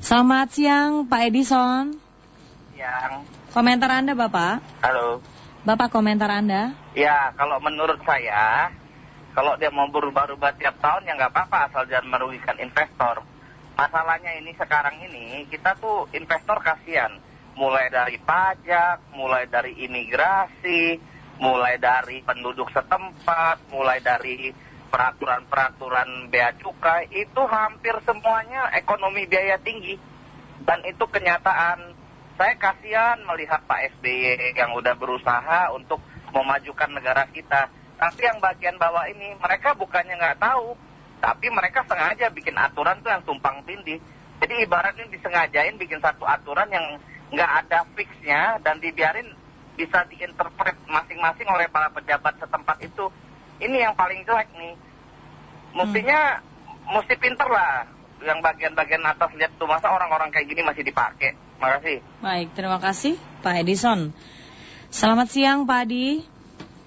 Selamat siang Pak Edison. Yang Komentar Anda Bapak? halo. Bapak komentar Anda? Ya, kalau menurut saya, kalau dia mau berubah-ubah tiap tahun ya nggak apa-apa asal jangan merugikan investor. Masalahnya ini sekarang ini kita tuh investor kasihan. Mulai dari pajak, mulai dari imigrasi, mulai dari penduduk setempat, mulai dari peraturan-peraturan bea cukai, itu hampir semuanya ekonomi biaya tinggi. Dan itu kenyataan. Saya kasihan melihat Pak SBY yang udah berusaha untuk memajukan negara kita. Tapi yang bagian bawah ini, mereka bukannya nggak tahu, tapi mereka sengaja bikin aturan tuh yang tumpang tindih. Jadi ibaratnya disengajain bikin satu aturan yang nggak ada fixnya dan dibiarin bisa diinterpret masing-masing oleh para pejabat setempat itu. Ini yang paling jelek nih. Mestinya, mesti pinter lah. Yang bagian-bagian atas lihat tuh masa orang-orang kayak gini masih dipakai. Makasih. Baik, terima kasih Pak Edison. Selamat siang Pak Adi.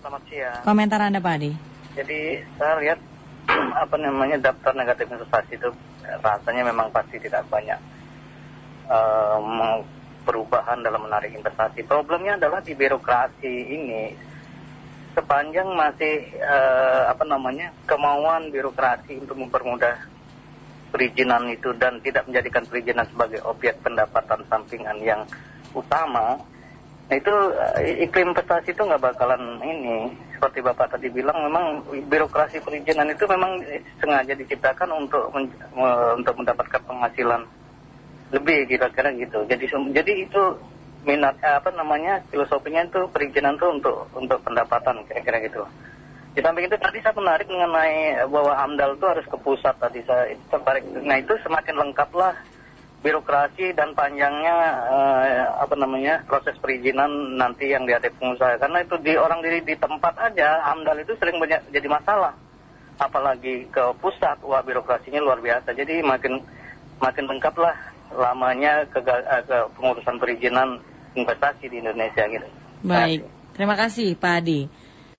Selamat siang. Komentar Anda Pak Adi? Jadi saya lihat apa namanya daftar negatif investasi itu rasanya memang pasti tidak banyak eh, perubahan dalam menarik investasi. Problemnya adalah di birokrasi ini sepanjang masih eh, apa namanya kemauan birokrasi untuk mempermudah perizinan itu dan tidak menjadikan perizinan sebagai objek pendapatan sampingan yang utama, nah itu eh, iklim investasi itu nggak bakalan ini seperti bapak tadi bilang memang birokrasi perizinan itu memang sengaja diciptakan untuk men- me- untuk mendapatkan penghasilan lebih kira-kira gitu. Jadi jadi itu minat eh, apa namanya filosofinya itu perizinan itu untuk untuk pendapatan kira-kira gitu. Di samping itu tadi saya menarik mengenai bahwa AMDAL itu harus ke pusat tadi saya tertarik. Nah itu semakin lengkaplah birokrasi dan panjangnya eh, apa namanya proses perizinan nanti yang dihadapi pengusaha karena itu di orang diri di tempat aja AMDAL itu sering banyak jadi masalah apalagi ke pusat wah birokrasinya luar biasa jadi makin makin lengkap lah lamanya ke, ke pengurusan perizinan investasi di Indonesia gitu. Baik, terima kasih Pak Adi.